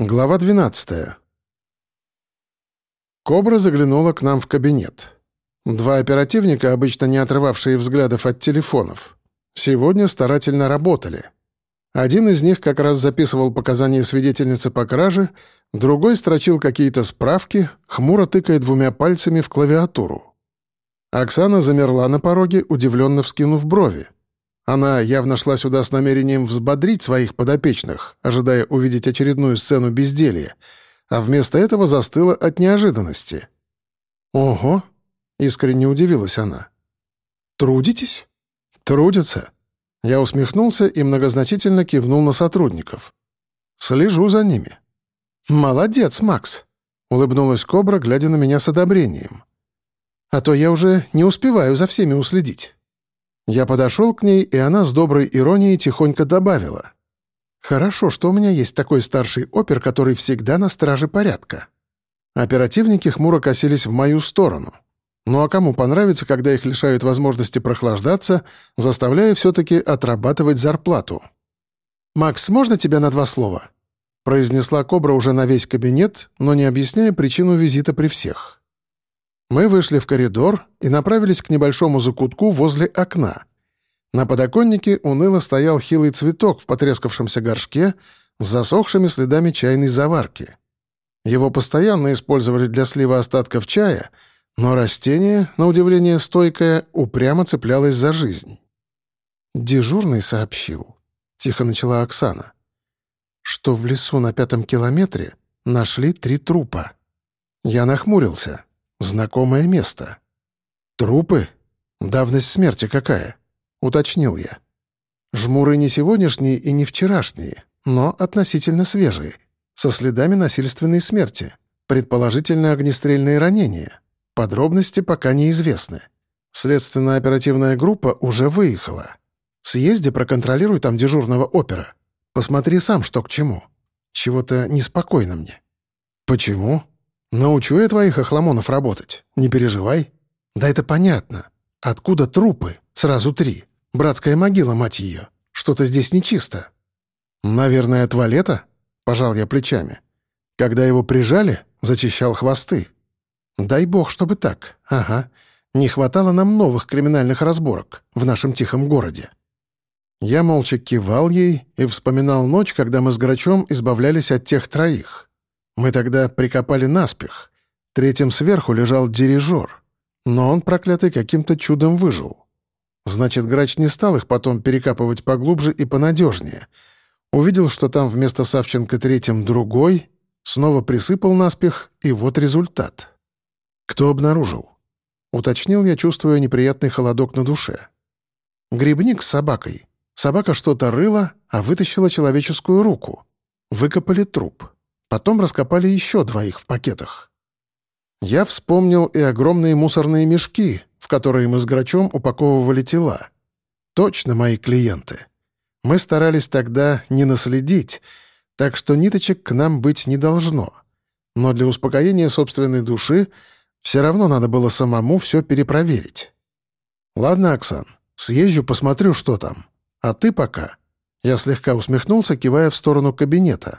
Глава 12. Кобра заглянула к нам в кабинет. Два оперативника, обычно не отрывавшие взглядов от телефонов, сегодня старательно работали. Один из них как раз записывал показания свидетельницы по краже, другой строчил какие-то справки, хмуро тыкая двумя пальцами в клавиатуру. Оксана замерла на пороге, удивленно вскинув брови. Она явно шла сюда с намерением взбодрить своих подопечных, ожидая увидеть очередную сцену безделья, а вместо этого застыла от неожиданности. «Ого!» — искренне удивилась она. «Трудитесь?» «Трудятся». Я усмехнулся и многозначительно кивнул на сотрудников. «Слежу за ними». «Молодец, Макс!» — улыбнулась Кобра, глядя на меня с одобрением. «А то я уже не успеваю за всеми уследить». Я подошел к ней, и она с доброй иронией тихонько добавила. «Хорошо, что у меня есть такой старший опер, который всегда на страже порядка». Оперативники хмуро косились в мою сторону. Ну а кому понравится, когда их лишают возможности прохлаждаться, заставляя все-таки отрабатывать зарплату? «Макс, можно тебя на два слова?» произнесла Кобра уже на весь кабинет, но не объясняя причину визита при всех. Мы вышли в коридор и направились к небольшому закутку возле окна. На подоконнике уныло стоял хилый цветок в потрескавшемся горшке с засохшими следами чайной заварки. Его постоянно использовали для слива остатков чая, но растение, на удивление стойкое, упрямо цеплялось за жизнь. «Дежурный сообщил», — тихо начала Оксана, «что в лесу на пятом километре нашли три трупа». Я нахмурился. Знакомое место. Трупы? Давность смерти какая? Уточнил я. Жмуры не сегодняшние и не вчерашние, но относительно свежие, со следами насильственной смерти, предположительно огнестрельные ранения. Подробности пока неизвестны. Следственно-оперативная группа уже выехала. Съезди, проконтролируй там дежурного опера. Посмотри сам, что к чему. Чего-то неспокойно мне. Почему? «Научу я твоих охламонов работать, не переживай». «Да это понятно. Откуда трупы? Сразу три. Братская могила, мать ее. Что-то здесь нечисто». «Наверное, туалета?» — пожал я плечами. «Когда его прижали, зачищал хвосты». «Дай бог, чтобы так. Ага. Не хватало нам новых криминальных разборок в нашем тихом городе». Я молча кивал ей и вспоминал ночь, когда мы с Грачом избавлялись от тех троих. Мы тогда прикопали наспех. Третьим сверху лежал дирижер. Но он, проклятый, каким-то чудом выжил. Значит, грач не стал их потом перекапывать поглубже и понадежнее. Увидел, что там вместо Савченко третьим другой, снова присыпал наспех, и вот результат. Кто обнаружил? Уточнил я, чувствуя неприятный холодок на душе. Грибник с собакой. Собака что-то рыла, а вытащила человеческую руку. Выкопали труп. Потом раскопали еще двоих в пакетах. Я вспомнил и огромные мусорные мешки, в которые мы с Грачом упаковывали тела. Точно мои клиенты. Мы старались тогда не наследить, так что ниточек к нам быть не должно. Но для успокоения собственной души все равно надо было самому все перепроверить. «Ладно, Оксан, съезжу, посмотрю, что там. А ты пока...» Я слегка усмехнулся, кивая в сторону кабинета.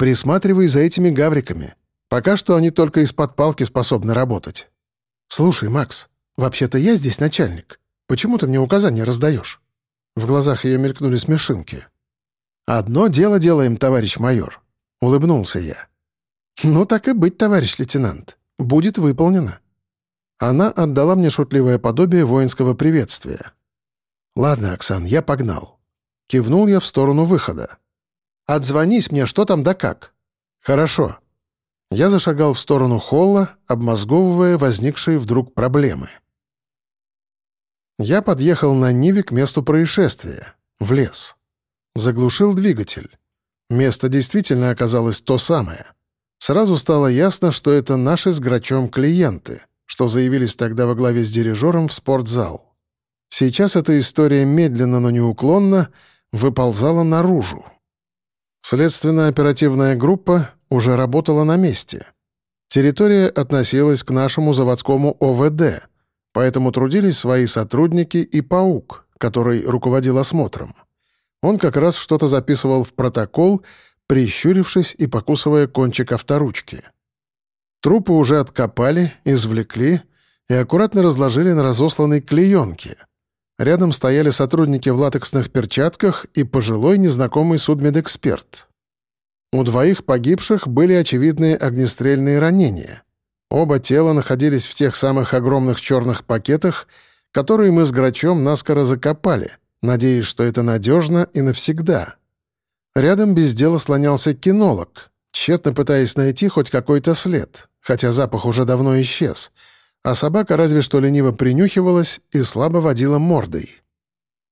Присматривай за этими гавриками. Пока что они только из-под палки способны работать. Слушай, Макс, вообще-то я здесь начальник. Почему ты мне указания раздаешь?» В глазах ее мелькнули смешинки. «Одно дело делаем, товарищ майор», — улыбнулся я. «Ну, так и быть, товарищ лейтенант. Будет выполнено». Она отдала мне шутливое подобие воинского приветствия. «Ладно, Оксан, я погнал». Кивнул я в сторону выхода. Отзвонись мне, что там да как». «Хорошо». Я зашагал в сторону холла, обмозговывая возникшие вдруг проблемы. Я подъехал на Ниве к месту происшествия, в лес. Заглушил двигатель. Место действительно оказалось то самое. Сразу стало ясно, что это наши с Грачом клиенты, что заявились тогда во главе с дирижером в спортзал. Сейчас эта история медленно, но неуклонно выползала наружу. Следственно-оперативная группа уже работала на месте. Территория относилась к нашему заводскому ОВД, поэтому трудились свои сотрудники и «Паук», который руководил осмотром. Он как раз что-то записывал в протокол, прищурившись и покусывая кончик авторучки. Трупы уже откопали, извлекли и аккуратно разложили на разосланной клеенке. Рядом стояли сотрудники в латексных перчатках и пожилой незнакомый судмедэксперт. У двоих погибших были очевидные огнестрельные ранения. Оба тела находились в тех самых огромных черных пакетах, которые мы с Грачом наскоро закопали, надеясь, что это надежно и навсегда. Рядом без дела слонялся кинолог, тщетно пытаясь найти хоть какой-то след, хотя запах уже давно исчез, а собака разве что лениво принюхивалась и слабо водила мордой.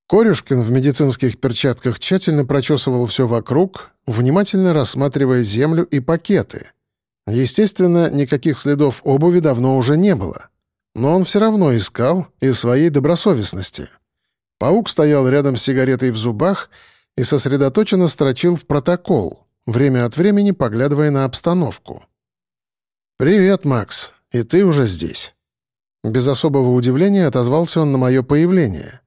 Корюшкин в медицинских перчатках тщательно прочесывал все вокруг, внимательно рассматривая землю и пакеты. Естественно, никаких следов обуви давно уже не было. Но он все равно искал из своей добросовестности. Паук стоял рядом с сигаретой в зубах и сосредоточенно строчил в протокол, время от времени поглядывая на обстановку. «Привет, Макс. И ты уже здесь?» Без особого удивления отозвался он на мое появление.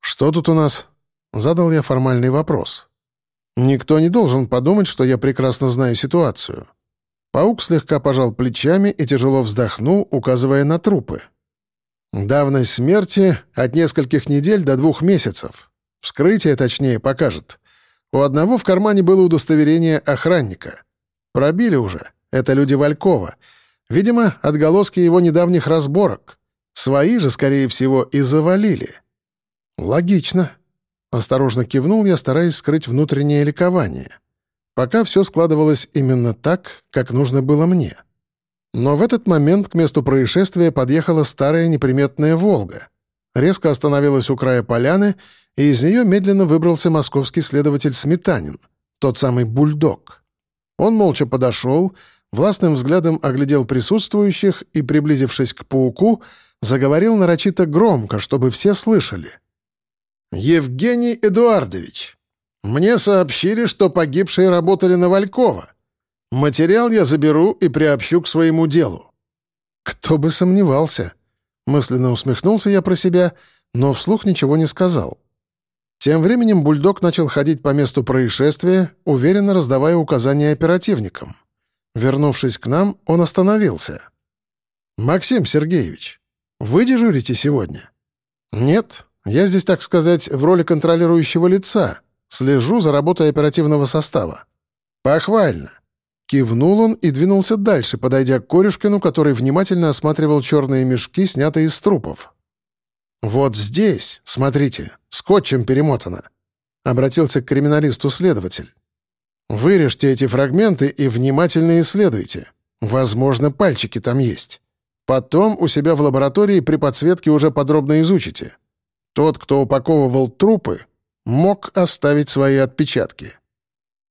«Что тут у нас?» Задал я формальный вопрос. Никто не должен подумать, что я прекрасно знаю ситуацию. Паук слегка пожал плечами и тяжело вздохнул, указывая на трупы. Давность смерти от нескольких недель до двух месяцев. Вскрытие, точнее, покажет. У одного в кармане было удостоверение охранника. Пробили уже. Это люди Валькова. Видимо, отголоски его недавних разборок. Свои же, скорее всего, и завалили. Логично. Осторожно кивнул я, стараясь скрыть внутреннее ликование. Пока все складывалось именно так, как нужно было мне. Но в этот момент к месту происшествия подъехала старая неприметная «Волга». Резко остановилась у края поляны, и из нее медленно выбрался московский следователь Сметанин, тот самый бульдог. Он молча подошел, властным взглядом оглядел присутствующих и, приблизившись к пауку, заговорил нарочито громко, чтобы все слышали. «Евгений Эдуардович, мне сообщили, что погибшие работали на Валькова. Материал я заберу и приобщу к своему делу». «Кто бы сомневался?» Мысленно усмехнулся я про себя, но вслух ничего не сказал. Тем временем бульдог начал ходить по месту происшествия, уверенно раздавая указания оперативникам. Вернувшись к нам, он остановился. «Максим Сергеевич, вы дежурите сегодня?» «Нет, я здесь, так сказать, в роли контролирующего лица. Слежу за работой оперативного состава». «Похвально. Кивнул он и двинулся дальше, подойдя к Корюшкину, который внимательно осматривал черные мешки, снятые из трупов. «Вот здесь, смотрите, скотчем перемотано», — обратился к криминалисту следователь. «Вырежьте эти фрагменты и внимательно исследуйте. Возможно, пальчики там есть. Потом у себя в лаборатории при подсветке уже подробно изучите. Тот, кто упаковывал трупы, мог оставить свои отпечатки».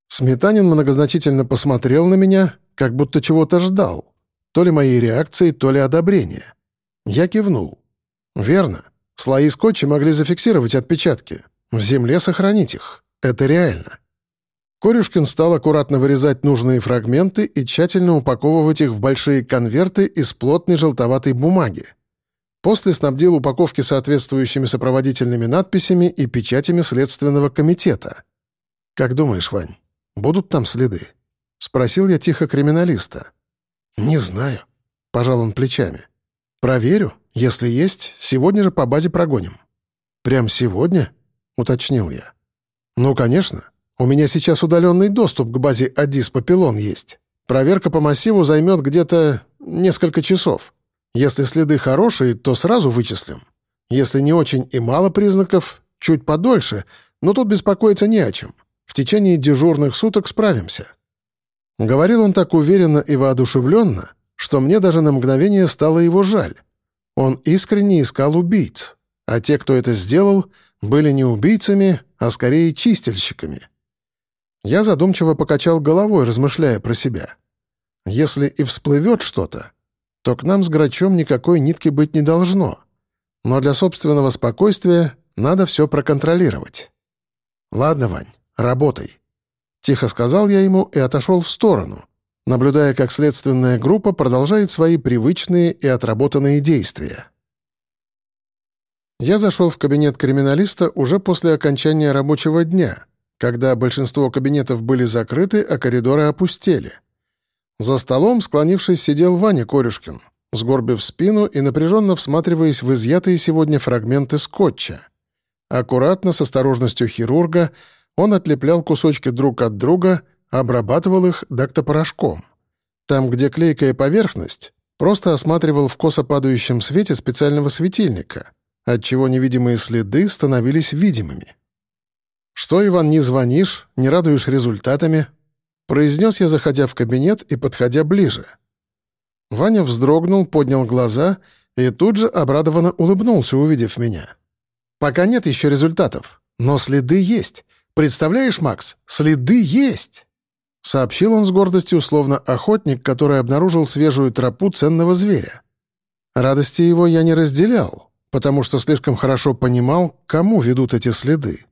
Сметанин многозначительно посмотрел на меня, как будто чего-то ждал. То ли моей реакции, то ли одобрения. Я кивнул. «Верно. Слои скотча могли зафиксировать отпечатки. В земле сохранить их. Это реально». Корюшкин стал аккуратно вырезать нужные фрагменты и тщательно упаковывать их в большие конверты из плотной желтоватой бумаги. После снабдил упаковки соответствующими сопроводительными надписями и печатями Следственного комитета. «Как думаешь, Вань, Будут там следы?» — спросил я тихо криминалиста. «Не знаю», — пожал он плечами. «Проверю. Если есть, сегодня же по базе прогоним». «Прям сегодня?» — уточнил я. «Ну, конечно. У меня сейчас удаленный доступ к базе Адис Папилон есть. Проверка по массиву займет где-то несколько часов. Если следы хорошие, то сразу вычислим. Если не очень и мало признаков, чуть подольше, но тут беспокоиться не о чем. В течение дежурных суток справимся». Говорил он так уверенно и воодушевленно, что мне даже на мгновение стало его жаль. Он искренне искал убийц, а те, кто это сделал, были не убийцами, а скорее чистильщиками. Я задумчиво покачал головой, размышляя про себя. Если и всплывет что-то, то к нам с Грачом никакой нитки быть не должно. Но для собственного спокойствия надо все проконтролировать. Ладно, Вань, «Работай», — тихо сказал я ему и отошел в сторону, наблюдая, как следственная группа продолжает свои привычные и отработанные действия. Я зашел в кабинет криминалиста уже после окончания рабочего дня, когда большинство кабинетов были закрыты, а коридоры опустели. За столом, склонившись, сидел Ваня Корюшкин, сгорбив спину и напряженно всматриваясь в изъятые сегодня фрагменты скотча. Аккуратно, с осторожностью хирурга, он отлеплял кусочки друг от друга, обрабатывал их дактопорошком. Там, где клейкая поверхность, просто осматривал в косо падающем свете специального светильника, отчего невидимые следы становились видимыми. «Что, Иван, не звонишь, не радуешь результатами?» произнес я, заходя в кабинет и подходя ближе. Ваня вздрогнул, поднял глаза и тут же обрадованно улыбнулся, увидев меня. «Пока нет еще результатов, но следы есть. Представляешь, Макс, следы есть!» Сообщил он с гордостью, словно охотник, который обнаружил свежую тропу ценного зверя. Радости его я не разделял, потому что слишком хорошо понимал, кому ведут эти следы.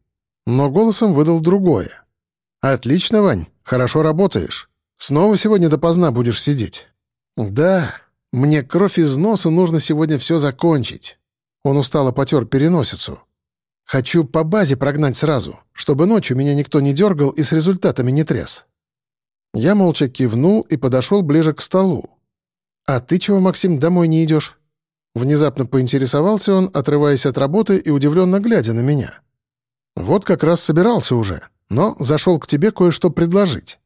Но голосом выдал другое. «Отлично, Вань, хорошо работаешь. Снова сегодня допоздна будешь сидеть». «Да, мне кровь из носа, нужно сегодня все закончить». Он устало потер переносицу. «Хочу по базе прогнать сразу, чтобы ночью меня никто не дергал и с результатами не тряс». Я молча кивнул и подошел ближе к столу. «А ты чего, Максим, домой не идешь?» Внезапно поинтересовался он, отрываясь от работы и удивленно глядя на меня. «Вот как раз собирался уже, но зашел к тебе кое-что предложить».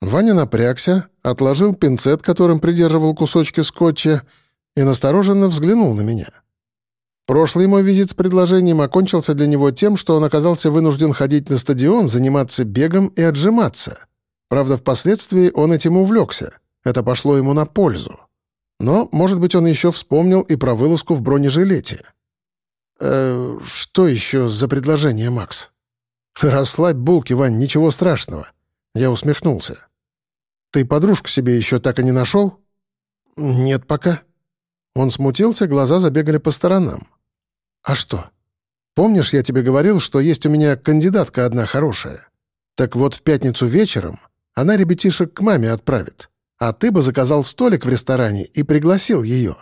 Ваня напрягся, отложил пинцет, которым придерживал кусочки скотча, и настороженно взглянул на меня. Прошлый мой визит с предложением окончился для него тем, что он оказался вынужден ходить на стадион, заниматься бегом и отжиматься. Правда, впоследствии он этим увлекся. Это пошло ему на пользу. Но, может быть, он еще вспомнил и про вылазку в бронежилете. «Э, «Что еще за предложение, Макс?» «Расслабь булки, Вань, ничего страшного». Я усмехнулся. «Ты подружку себе еще так и не нашел?» «Нет пока». Он смутился, глаза забегали по сторонам. «А что? Помнишь, я тебе говорил, что есть у меня кандидатка одна хорошая? Так вот, в пятницу вечером она ребятишек к маме отправит. А ты бы заказал столик в ресторане и пригласил ее.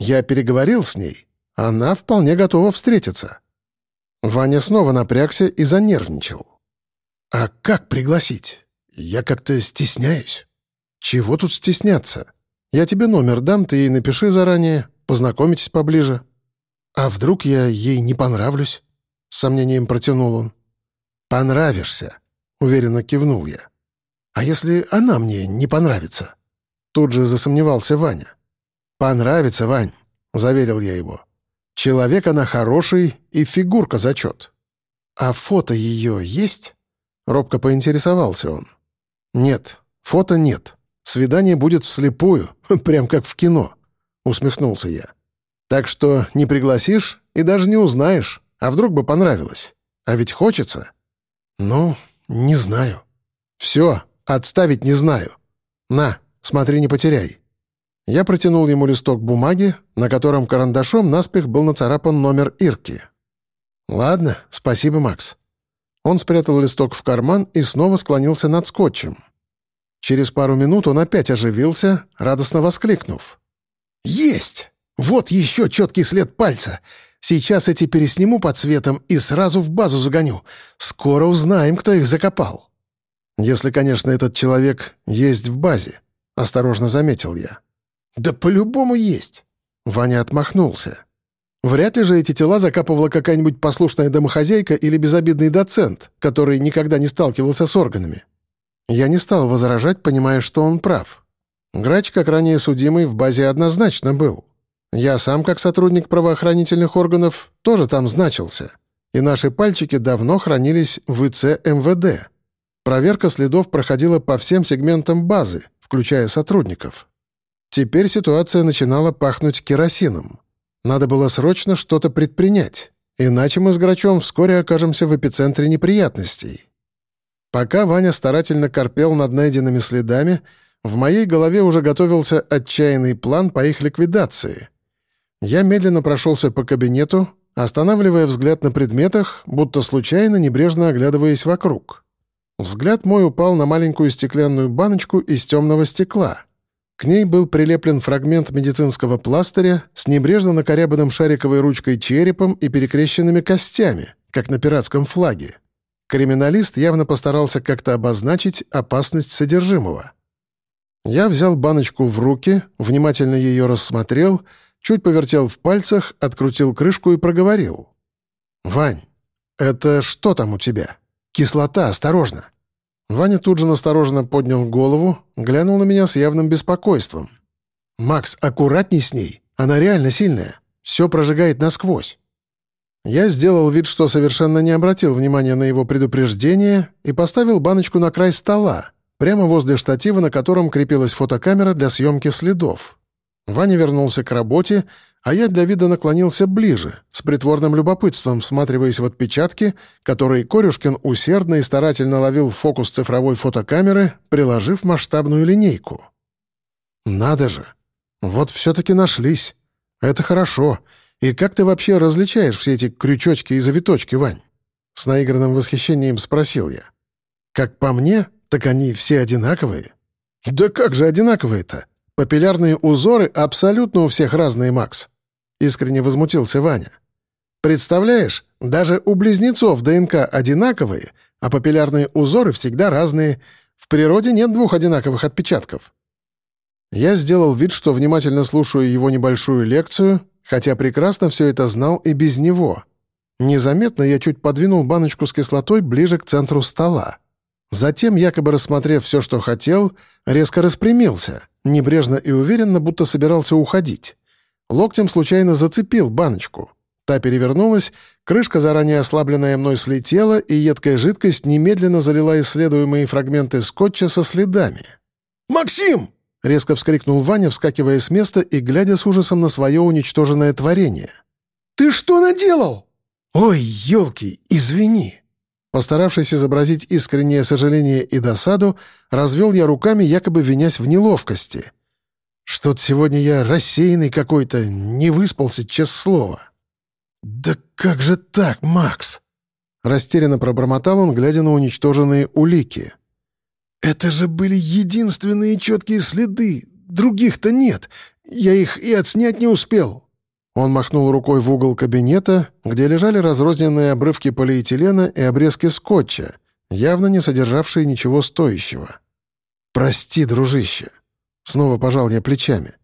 Я переговорил с ней. Она вполне готова встретиться». Ваня снова напрягся и занервничал. «А как пригласить? Я как-то стесняюсь». «Чего тут стесняться? Я тебе номер дам, ты ей напиши заранее, познакомитесь поближе». «А вдруг я ей не понравлюсь?» — с сомнением протянул он. «Понравишься», — уверенно кивнул я. «А если она мне не понравится?» Тут же засомневался Ваня. «Понравится, Вань», — заверил я его. «Человек она хороший и фигурка зачет». «А фото ее есть?» — робко поинтересовался он. «Нет, фото нет. Свидание будет вслепую, прям как в кино», — усмехнулся я. «Так что не пригласишь и даже не узнаешь, а вдруг бы понравилось. А ведь хочется». «Ну, не знаю». «Все, отставить не знаю. На, смотри, не потеряй». Я протянул ему листок бумаги, на котором карандашом наспех был нацарапан номер Ирки. «Ладно, спасибо, Макс». Он спрятал листок в карман и снова склонился над скотчем. Через пару минут он опять оживился, радостно воскликнув. «Есть! Вот еще четкий след пальца! Сейчас эти пересниму под светом и сразу в базу загоню. Скоро узнаем, кто их закопал». «Если, конечно, этот человек есть в базе», — осторожно заметил я. «Да по-любому есть!» Ваня отмахнулся. «Вряд ли же эти тела закапывала какая-нибудь послушная домохозяйка или безобидный доцент, который никогда не сталкивался с органами». Я не стал возражать, понимая, что он прав. Грач, как ранее судимый, в базе однозначно был. Я сам, как сотрудник правоохранительных органов, тоже там значился. И наши пальчики давно хранились в ИЦ МВД. Проверка следов проходила по всем сегментам базы, включая сотрудников. Теперь ситуация начинала пахнуть керосином. Надо было срочно что-то предпринять, иначе мы с Грачом вскоре окажемся в эпицентре неприятностей. Пока Ваня старательно корпел над найденными следами, в моей голове уже готовился отчаянный план по их ликвидации. Я медленно прошелся по кабинету, останавливая взгляд на предметах, будто случайно небрежно оглядываясь вокруг. Взгляд мой упал на маленькую стеклянную баночку из темного стекла — к ней был прилеплен фрагмент медицинского пластыря с небрежно накорябанным шариковой ручкой черепом и перекрещенными костями, как на пиратском флаге. Криминалист явно постарался как-то обозначить опасность содержимого. Я взял баночку в руки, внимательно ее рассмотрел, чуть повертел в пальцах, открутил крышку и проговорил. «Вань, это что там у тебя? Кислота, осторожно!» Ваня тут же настороженно поднял голову, глянул на меня с явным беспокойством. «Макс, аккуратней с ней, она реально сильная, все прожигает насквозь». Я сделал вид, что совершенно не обратил внимания на его предупреждение и поставил баночку на край стола, прямо возле штатива, на котором крепилась фотокамера для съемки следов. Ваня вернулся к работе, а я для вида наклонился ближе, с притворным любопытством всматриваясь в отпечатки, которые Корюшкин усердно и старательно ловил в фокус цифровой фотокамеры, приложив масштабную линейку. «Надо же! Вот все-таки нашлись. Это хорошо. И как ты вообще различаешь все эти крючочки и завиточки, Вань?» С наигранным восхищением спросил я. «Как по мне, так они все одинаковые». «Да как же одинаковые-то? Папиллярные узоры абсолютно у всех разные, Макс», — искренне возмутился Ваня. «Представляешь, даже у близнецов ДНК одинаковые, а папиллярные узоры всегда разные. В природе нет двух одинаковых отпечатков». Я сделал вид, что внимательно слушаю его небольшую лекцию, хотя прекрасно все это знал и без него. Незаметно я чуть подвинул баночку с кислотой ближе к центру стола. Затем, якобы рассмотрев все, что хотел, резко распрямился, небрежно и уверенно, будто собирался уходить. Локтем случайно зацепил баночку. Та перевернулась, крышка, заранее ослабленная мной, слетела, и едкая жидкость немедленно залила исследуемые фрагменты скотча со следами. «Максим!» — резко вскрикнул Ваня, вскакивая с места и глядя с ужасом на свое уничтоженное творение. «Ты что наделал?» «Ой, елки, извини!» Постаравшись изобразить искреннее сожаление и досаду, развел я руками, якобы винясь в неловкости. Что-то сегодня я рассеянный какой-то, не выспался, честное слово. «Да как же так, Макс?» Растерянно пробормотал он, глядя на уничтоженные улики. «Это же были единственные четкие следы. Других-то нет. Я их и отснять не успел». Он махнул рукой в угол кабинета, где лежали разрозненные обрывки полиэтилена и обрезки скотча, явно не содержавшие ничего стоящего. «Прости, дружище». Снова пожал я плечами.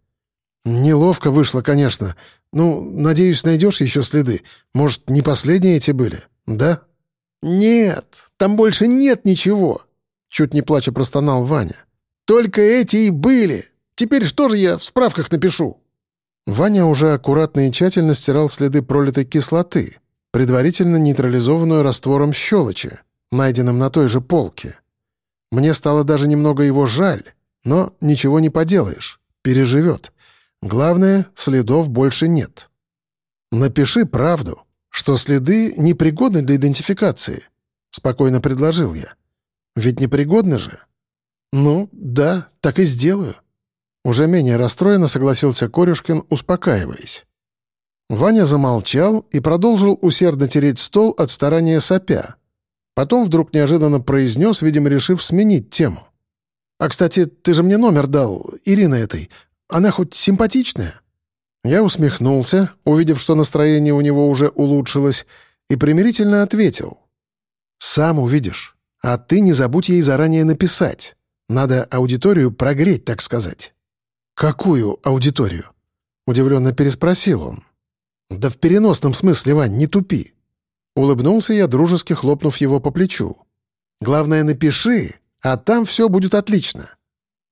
«Неловко вышло, конечно. Ну, надеюсь, найдешь еще следы. Может, не последние эти были, да?» «Нет, там больше нет ничего», — чуть не плача простонал Ваня. «Только эти и были. Теперь что же я в справках напишу?» Ваня уже аккуратно и тщательно стирал следы пролитой кислоты, предварительно нейтрализованную раствором щелочи, найденным на той же полке. Мне стало даже немного его жаль, но ничего не поделаешь, переживет. Главное, следов больше нет. «Напиши правду, что следы непригодны для идентификации», — спокойно предложил я. «Ведь непригодны же?» «Ну, да, так и сделаю». Уже менее расстроенно согласился Корюшкин, успокаиваясь. Ваня замолчал и продолжил усердно тереть стол от старания сопя. Потом вдруг неожиданно произнес, видимо, решив сменить тему. «А, кстати, ты же мне номер дал, Ирина этой. Она хоть симпатичная?» Я усмехнулся, увидев, что настроение у него уже улучшилось, и примирительно ответил. «Сам увидишь. А ты не забудь ей заранее написать. Надо аудиторию прогреть, так сказать». «Какую аудиторию?» — удивленно переспросил он. «Да в переносном смысле, Вань, не тупи». Улыбнулся я, дружески хлопнув его по плечу. «Главное, напиши, а там все будет отлично».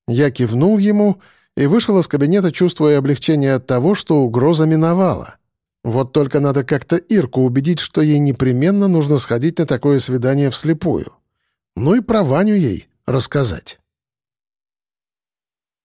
Я кивнул ему и вышел из кабинета, чувствуя облегчение от того, что угроза миновала. Вот только надо как-то Ирку убедить, что ей непременно нужно сходить на такое свидание вслепую. Ну и про Ваню ей рассказать.